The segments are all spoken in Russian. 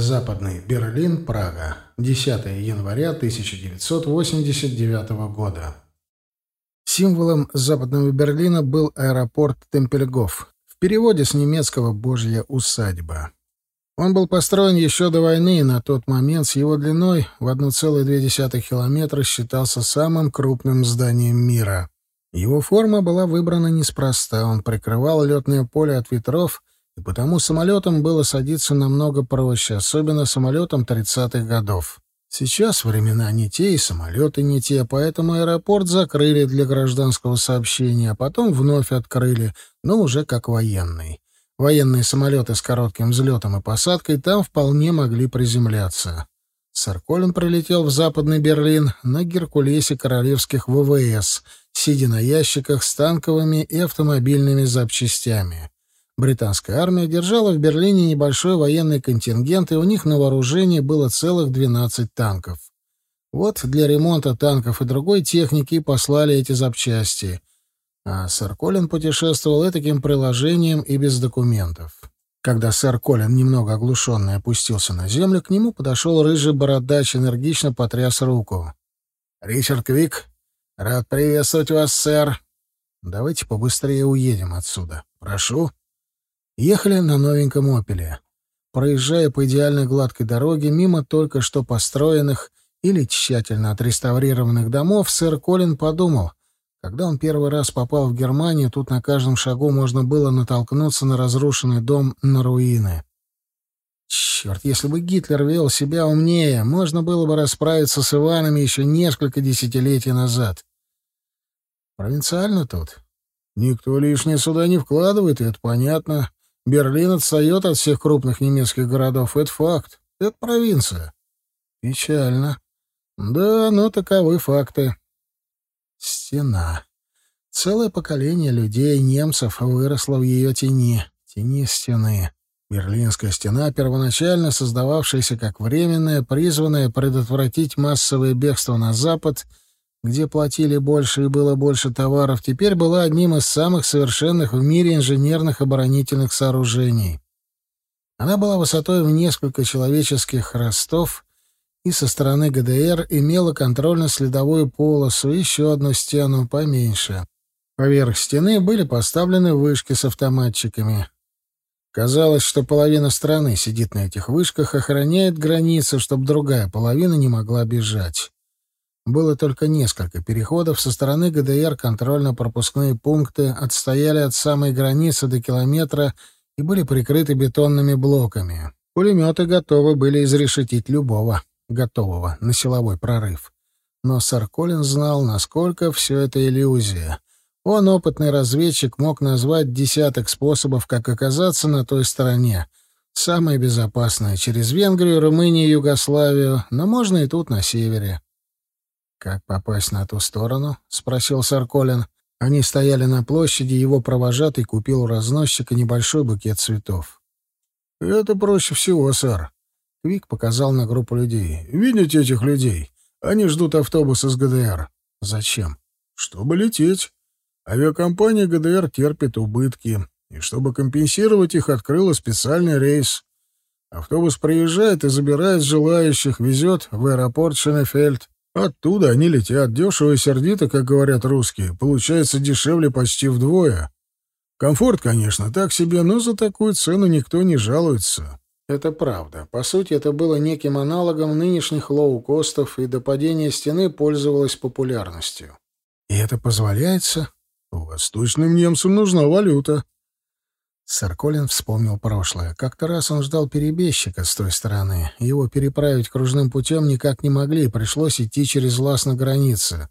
Западный Берлин, Прага. 10 января 1989 года. Символом Западного Берлина был аэропорт Темпельгоф, в переводе с немецкого «Божья усадьба». Он был построен еще до войны, и на тот момент с его длиной в 1,2 километра считался самым крупным зданием мира. Его форма была выбрана неспроста, он прикрывал летное поле от ветров, и потому самолетам было садиться намного проще, особенно самолетам 30-х годов. Сейчас времена не те, и самолеты не те, поэтому аэропорт закрыли для гражданского сообщения, а потом вновь открыли, но уже как военный. Военные самолеты с коротким взлетом и посадкой там вполне могли приземляться. Сарколин прилетел в Западный Берлин на Геркулесе королевских ВВС, сидя на ящиках с танковыми и автомобильными запчастями. Британская армия держала в Берлине небольшой военный контингент, и у них на вооружении было целых 12 танков. Вот для ремонта танков и другой техники послали эти запчасти а сэр Колин путешествовал таким приложением и без документов. Когда сэр Колин, немного оглушенный, опустился на землю, к нему подошел рыжий бородач, энергично потряс руку. «Ричард Квик, рад приветствовать вас, сэр. Давайте побыстрее уедем отсюда. Прошу». Ехали на новеньком «Опеле». Проезжая по идеальной гладкой дороге мимо только что построенных или тщательно отреставрированных домов, сэр Колин подумал, когда он первый раз попал в Германию, тут на каждом шагу можно было натолкнуться на разрушенный дом, на руины. Черт, если бы Гитлер вел себя умнее, можно было бы расправиться с Иванами еще несколько десятилетий назад. Провинциально тут. Никто лишнее сюда не вкладывает, и это понятно. Берлин отстает от всех крупных немецких городов, это факт. Это провинция. Печально. Да, но таковы факты. Стена. Целое поколение людей, немцев, выросло в ее тени. Тени стены. Берлинская стена, первоначально создававшаяся как временная, призванная предотвратить массовое бегство на запад, где платили больше и было больше товаров, теперь была одним из самых совершенных в мире инженерных оборонительных сооружений. Она была высотой в несколько человеческих ростов и со стороны ГДР имела контрольно-следовую полосу и еще одну стену поменьше. Поверх стены были поставлены вышки с автоматчиками. Казалось, что половина страны сидит на этих вышках, охраняет границы, чтобы другая половина не могла бежать. Было только несколько переходов. Со стороны ГДР контрольно-пропускные пункты отстояли от самой границы до километра и были прикрыты бетонными блоками. Пулеметы готовы были изрешетить любого готового на силовой прорыв. Но сэр Колин знал, насколько все это иллюзия. Он, опытный разведчик, мог назвать десяток способов, как оказаться на той стороне. Самое безопасное — через Венгрию, Румынию, Югославию, но можно и тут, на севере. «Как попасть на ту сторону?» — спросил сэр Колин. Они стояли на площади, его провожатый купил у разносчика небольшой букет цветов. «Это проще всего, сэр. Квик показал на группу людей. «Видите этих людей? Они ждут автобус из ГДР». «Зачем?» «Чтобы лететь. Авиакомпания ГДР терпит убытки, и чтобы компенсировать их, открыла специальный рейс. Автобус приезжает и забирает желающих, везет в аэропорт Шенефельд. Оттуда они летят дешево и сердито, как говорят русские. Получается дешевле почти вдвое. Комфорт, конечно, так себе, но за такую цену никто не жалуется. Это правда. По сути, это было неким аналогом нынешних лоу-костов и до падения стены пользовалось популярностью. И это позволяется? Восточным немцам нужна валюта. Сарколин вспомнил прошлое. Как-то раз он ждал перебежчика с той стороны. Его переправить кружным путем никак не могли, пришлось идти через лаз на границе.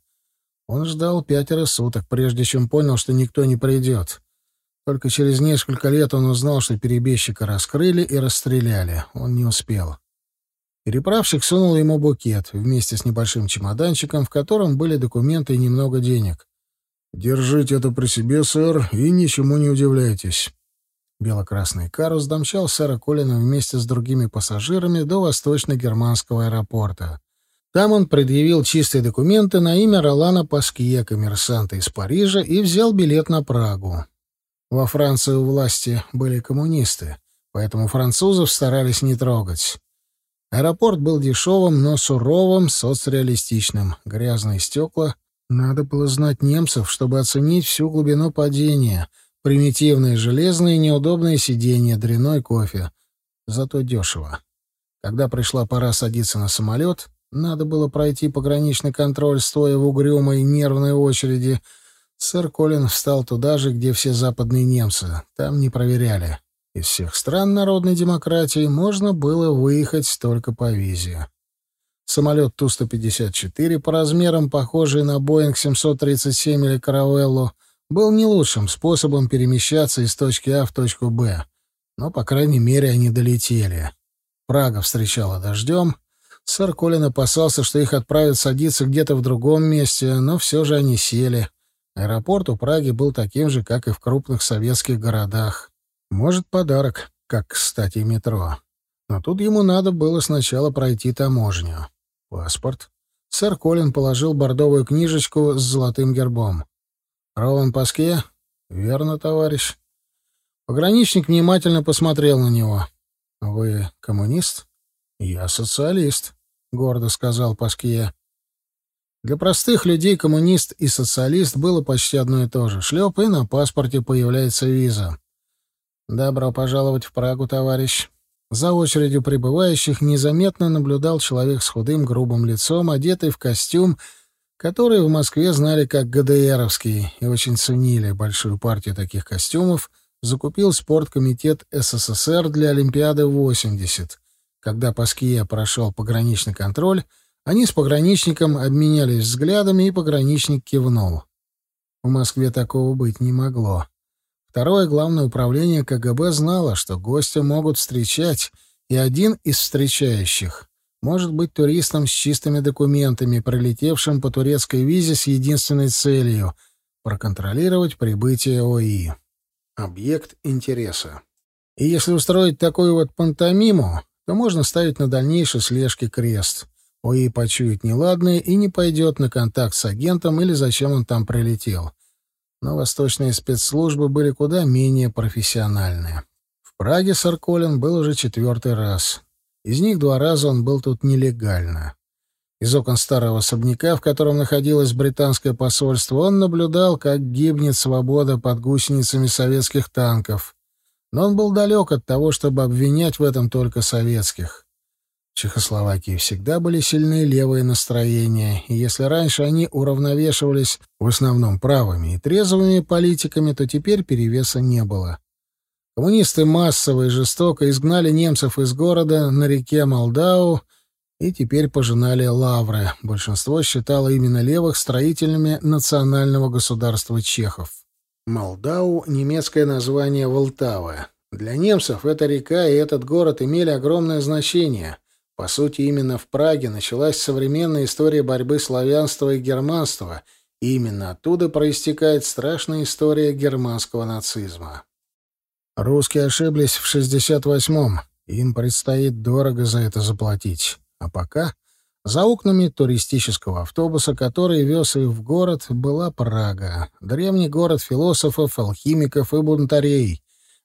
Он ждал пятеро суток, прежде чем понял, что никто не придет. Только через несколько лет он узнал, что перебежчика раскрыли и расстреляли. Он не успел. Переправщик сунул ему букет вместе с небольшим чемоданчиком, в котором были документы и немного денег. «Держите это при себе, сэр, и ничему не удивляйтесь». Бело-красный карус домчал сэра Колина вместе с другими пассажирами до восточно-германского аэропорта. Там он предъявил чистые документы на имя Ролана Паскье, коммерсанта из Парижа, и взял билет на Прагу. Во Франции у власти были коммунисты, поэтому французов старались не трогать. Аэропорт был дешевым, но суровым, соцреалистичным. Грязные стекла. Надо было знать немцев, чтобы оценить всю глубину падения. Примитивные железные неудобные сиденья, дряной кофе. Зато дешево. Когда пришла пора садиться на самолет, надо было пройти пограничный контроль, стоя в угрюмой нервной очереди. Сэр Колин встал туда же, где все западные немцы. Там не проверяли. Из всех стран народной демократии можно было выехать только по визе. Самолет Ту-154, по размерам похожий на Боинг 737 или Каравеллу, был не лучшим способом перемещаться из точки А в точку Б. Но, по крайней мере, они долетели. Прага встречала дождем. Сэр Колин опасался, что их отправят садиться где-то в другом месте, но все же они сели. Аэропорт у Праги был таким же, как и в крупных советских городах. Может, подарок, как, кстати, метро. Но тут ему надо было сначала пройти таможню. Паспорт. Сэр Колин положил бордовую книжечку с золотым гербом. «Ролан Паске?» «Верно, товарищ». Пограничник внимательно посмотрел на него. «Вы коммунист?» «Я социалист», — гордо сказал Паския. Для простых людей коммунист и социалист было почти одно и то же. Шлеп, и на паспорте появляется виза. «Добро пожаловать в Прагу, товарищ». За очередью прибывающих незаметно наблюдал человек с худым грубым лицом, одетый в костюм, который в Москве знали как ГДРовский и очень ценили. Большую партию таких костюмов закупил спорткомитет СССР для Олимпиады 80. Когда Паския прошел пограничный контроль, они с пограничником обменялись взглядами, и пограничник кивнул. В Москве такого быть не могло. Второе главное управление КГБ знало, что гостя могут встречать, и один из встречающих может быть туристом с чистыми документами, прилетевшим по турецкой визе с единственной целью — проконтролировать прибытие ОИ. Объект интереса. И если устроить такую вот пантомиму, то можно ставить на дальнейшей слежке крест. ОИ почует неладное и не пойдет на контакт с агентом или зачем он там прилетел но восточные спецслужбы были куда менее профессиональные. В Праге Сарколин был уже четвертый раз. Из них два раза он был тут нелегально. Из окон старого особняка, в котором находилось британское посольство, он наблюдал, как гибнет свобода под гусеницами советских танков. Но он был далек от того, чтобы обвинять в этом только советских. Чехословакии всегда были сильны левые настроения, и если раньше они уравновешивались в основном правыми и трезвыми политиками, то теперь перевеса не было. Коммунисты массово и жестоко изгнали немцев из города на реке Молдау и теперь пожинали лавры. Большинство считало именно левых строителями национального государства чехов. Молдау — немецкое название Волтавы. Для немцев эта река и этот город имели огромное значение — по сути, именно в Праге началась современная история борьбы славянства и германства, и именно оттуда проистекает страшная история германского нацизма. Русские ошиблись в 68-м, им предстоит дорого за это заплатить. А пока за окнами туристического автобуса, который вез их в город, была Прага, древний город философов, алхимиков и бунтарей,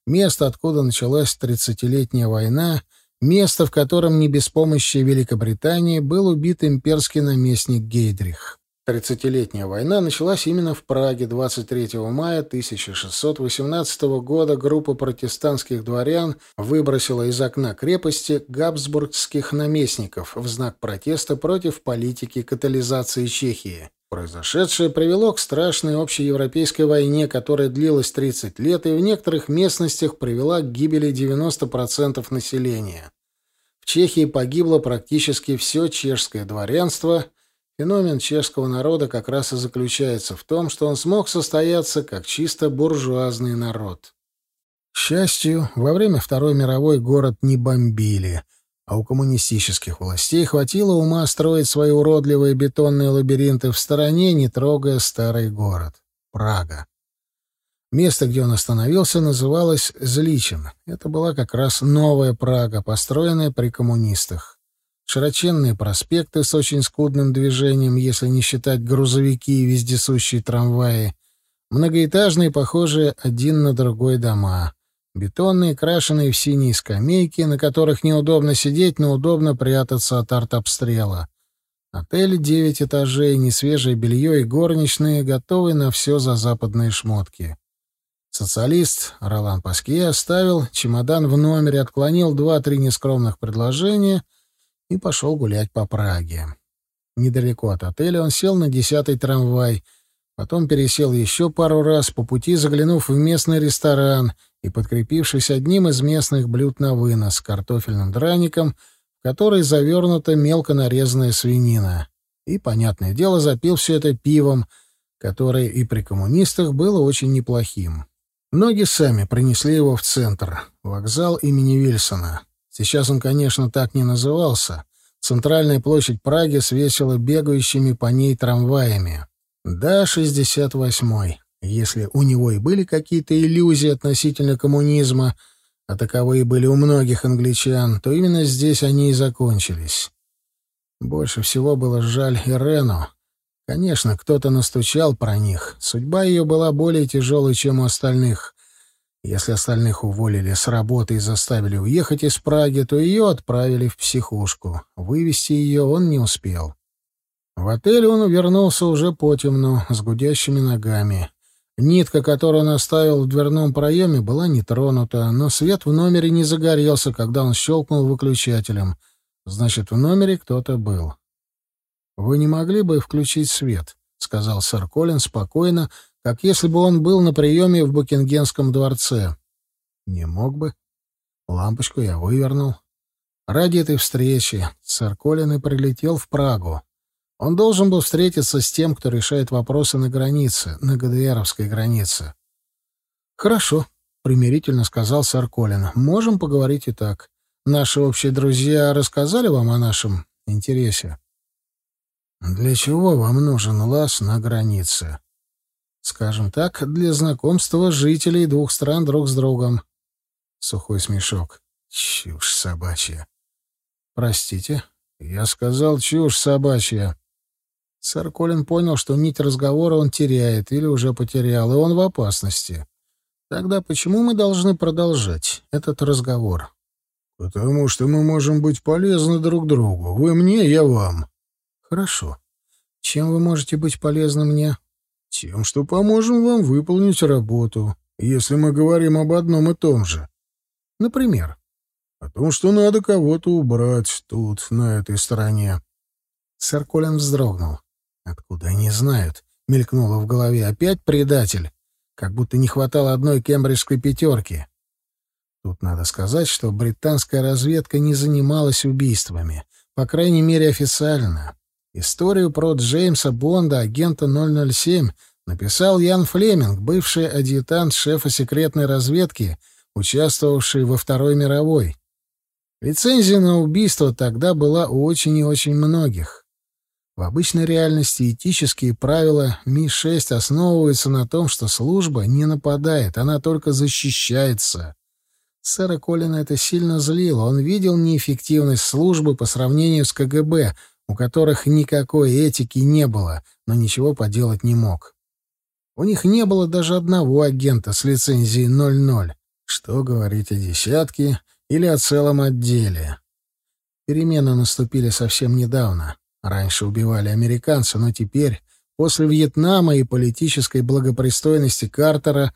место, откуда началась тридцатилетняя война — место, в котором не без помощи Великобритании был убит имперский наместник Гейдрих. Тридцатилетняя война началась именно в Праге 23 мая 1618 года. Группа протестантских дворян выбросила из окна крепости габсбургских наместников в знак протеста против политики катализации Чехии. Произошедшее привело к страшной общеевропейской войне, которая длилась 30 лет и в некоторых местностях привела к гибели 90% населения. В Чехии погибло практически все чешское дворянство. Феномен чешского народа как раз и заключается в том, что он смог состояться как чисто буржуазный народ. К счастью, во время Второй мировой город не бомбили — а у коммунистических властей хватило ума строить свои уродливые бетонные лабиринты в стороне, не трогая старый город — Прага. Место, где он остановился, называлось Зличин. Это была как раз новая Прага, построенная при коммунистах. Широченные проспекты с очень скудным движением, если не считать грузовики и вездесущие трамваи. Многоэтажные, похожие один на другой дома. Бетонные, крашеные в синие скамейки, на которых неудобно сидеть, но удобно прятаться от артобстрела. Отель девять этажей, несвежее белье и горничные, готовы на все за западные шмотки. Социалист Ролан Паске оставил чемодан в номере, отклонил два-три нескромных предложения и пошел гулять по Праге. Недалеко от отеля он сел на десятый трамвай, потом пересел еще пару раз, по пути заглянув в местный ресторан и подкрепившись одним из местных блюд на вынос — картофельным драником, в который завернута мелко нарезанная свинина. И, понятное дело, запил все это пивом, которое и при коммунистах было очень неплохим. Ноги сами принесли его в центр, вокзал имени Вильсона. Сейчас он, конечно, так не назывался. Центральная площадь Праги свесила бегающими по ней трамваями. Да, 68-й. Если у него и были какие-то иллюзии относительно коммунизма, а таковые были у многих англичан, то именно здесь они и закончились. Больше всего было жаль Ирену, Конечно, кто-то настучал про них. Судьба ее была более тяжелой, чем у остальных. Если остальных уволили с работы и заставили уехать из Праги, то ее отправили в психушку. Вывести ее он не успел. В отель он вернулся уже потемну, с гудящими ногами. Нитка, которую он оставил в дверном проеме, была не тронута, но свет в номере не загорелся, когда он щелкнул выключателем. Значит, в номере кто-то был. «Вы не могли бы включить свет?» — сказал сэр Колин спокойно, как если бы он был на приеме в Букингемском дворце. «Не мог бы. Лампочку я вывернул. Ради этой встречи сэр Колин и прилетел в Прагу. Он должен был встретиться с тем, кто решает вопросы на границе, на ГДРовской границе. «Хорошо», — примирительно сказал сэр Колин. «Можем поговорить и так. Наши общие друзья рассказали вам о нашем интересе?» Для чего вам нужен лаз на границе? Скажем так, для знакомства жителей двух стран друг с другом. Сухой смешок. Чушь собачья. Простите, я сказал чушь собачья. Сэр Колин понял, что нить разговора он теряет или уже потерял, и он в опасности. Тогда почему мы должны продолжать этот разговор? Потому что мы можем быть полезны друг другу. Вы мне, я вам. Хорошо. Чем вы можете быть полезны мне? Тем, что поможем вам выполнить работу, если мы говорим об одном и том же. Например, о том, что надо кого-то убрать тут, на этой стороне. Сэр Колин вздрогнул. Откуда они знают? Мелькнуло в голове. Опять предатель. Как будто не хватало одной кембриджской пятерки. Тут надо сказать, что британская разведка не занималась убийствами. По крайней мере, официально. Историю про Джеймса Бонда, агента 007, написал Ян Флеминг, бывший адъютант шефа секретной разведки, участвовавший во Второй мировой. Лицензия на убийство тогда была у очень и очень многих. В обычной реальности этические правила Ми-6 основываются на том, что служба не нападает, она только защищается. Сэра Колина это сильно злило. Он видел неэффективность службы по сравнению с КГБ, у которых никакой этики не было, но ничего поделать не мог. У них не было даже одного агента с лицензией 00. Что говорить о десятке или о целом отделе? Перемены наступили совсем недавно. Раньше убивали американцы, но теперь, после Вьетнама и политической благопристойности Картера,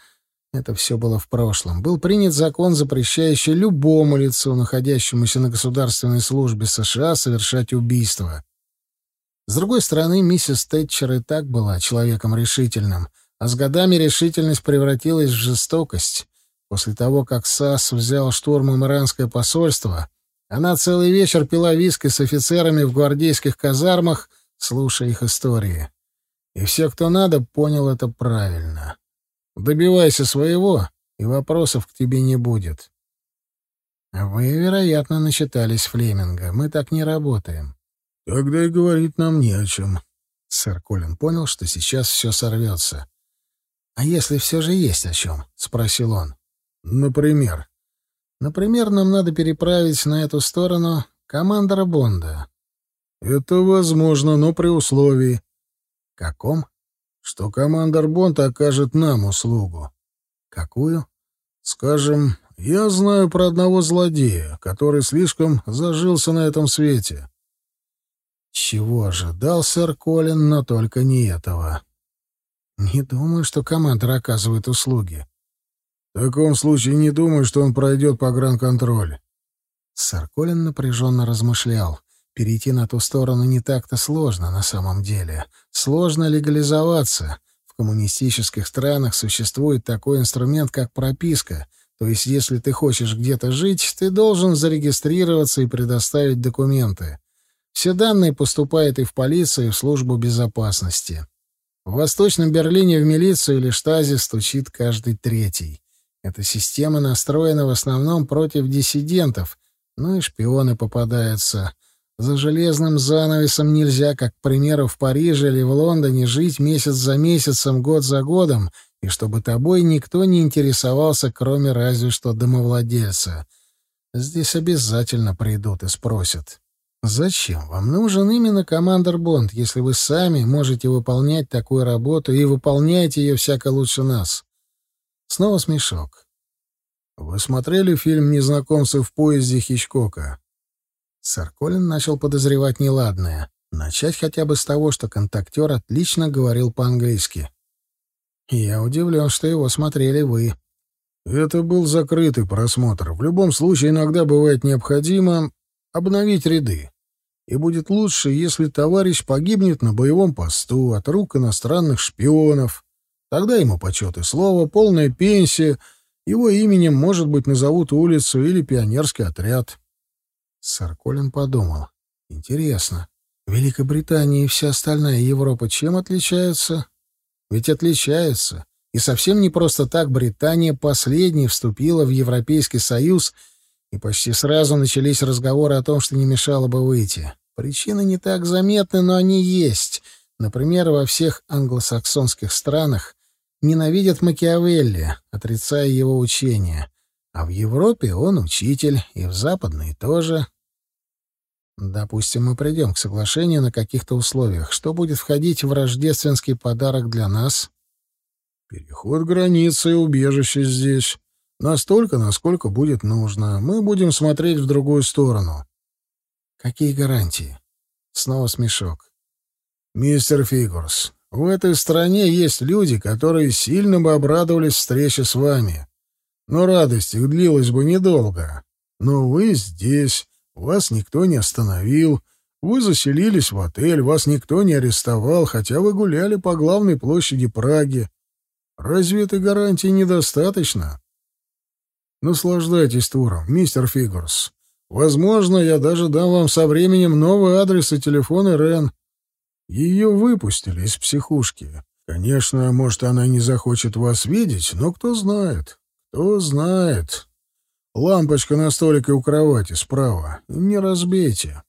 это все было в прошлом. Был принят закон, запрещающий любому лицу, находящемуся на государственной службе США, совершать убийство. С другой стороны, миссис Тэтчер и так была человеком решительным, а с годами решительность превратилась в жестокость. После того, как САС взял штурмом иранское посольство, она целый вечер пила виски с офицерами в гвардейских казармах, слушая их истории. И все, кто надо, понял это правильно. Добивайся своего, и вопросов к тебе не будет. Вы, вероятно, начитались Флеминга. Мы так не работаем. Тогда и говорить нам не о чем. Сэр Колин понял, что сейчас все сорвется. «А если все же есть о чем?» — спросил он. «Например?» «Например, нам надо переправить на эту сторону командора Бонда». «Это возможно, но при условии». «Каком?» Что командор Бонд окажет нам услугу. Какую? Скажем, я знаю про одного злодея, который слишком зажился на этом свете. Чего ожидал сэр Колин, но только не этого. Не думаю, что командор оказывает услуги. В таком случае не думаю, что он пройдет погранконтроль. Сэр Колин напряженно размышлял. Перейти на ту сторону не так-то сложно на самом деле. Сложно легализоваться. В коммунистических странах существует такой инструмент, как прописка. То есть, если ты хочешь где-то жить, ты должен зарегистрироваться и предоставить документы. Все данные поступают и в полицию, и в службу безопасности. В Восточном Берлине в милицию или штази стучит каждый третий. Эта система настроена в основном против диссидентов, ну и шпионы попадаются. За железным занавесом нельзя, как, к примеру, в Париже или в Лондоне, жить месяц за месяцем, год за годом, и чтобы тобой никто не интересовался, кроме разве что домовладельца. Здесь обязательно придут и спросят. Зачем вам нужен именно командор Бонд, если вы сами можете выполнять такую работу и выполняете ее всяко лучше нас? Снова смешок. Вы смотрели фильм «Незнакомцы в поезде» Хичкока? Сэр Колин начал подозревать неладное. Начать хотя бы с того, что контактер отлично говорил по-английски. Я удивлен, что его смотрели вы. Это был закрытый просмотр. В любом случае, иногда бывает необходимо обновить ряды. И будет лучше, если товарищ погибнет на боевом посту от рук иностранных шпионов. Тогда ему почет и слово, полная пенсия, его именем, может быть, назовут улицу или пионерский отряд. Сэр Колин подумал. Интересно, Великобритания и вся остальная Европа чем отличаются? Ведь отличаются. И совсем не просто так Британия последней вступила в Европейский Союз, и почти сразу начались разговоры о том, что не мешало бы выйти. Причины не так заметны, но они есть. Например, во всех англосаксонских странах ненавидят Макиавелли, отрицая его учения. А в Европе он учитель, и в западной тоже. Допустим, мы придем к соглашению на каких-то условиях. Что будет входить в рождественский подарок для нас? Переход границы и убежище здесь. Настолько, насколько будет нужно. Мы будем смотреть в другую сторону. Какие гарантии? Снова смешок. Мистер Фигурс, в этой стране есть люди, которые сильно бы обрадовались встрече с вами. Но радость их длилась бы недолго. Но вы здесь, вас никто не остановил, вы заселились в отель, вас никто не арестовал, хотя вы гуляли по главной площади Праги. Разве этой гарантии недостаточно? Наслаждайтесь туром, мистер Фигурс. Возможно, я даже дам вам со временем новый адрес и телефон Ирен. Ее выпустили из психушки. Конечно, может, она не захочет вас видеть, но кто знает, кто знает. Лампочка на столике у кровати справа. Не разбейте.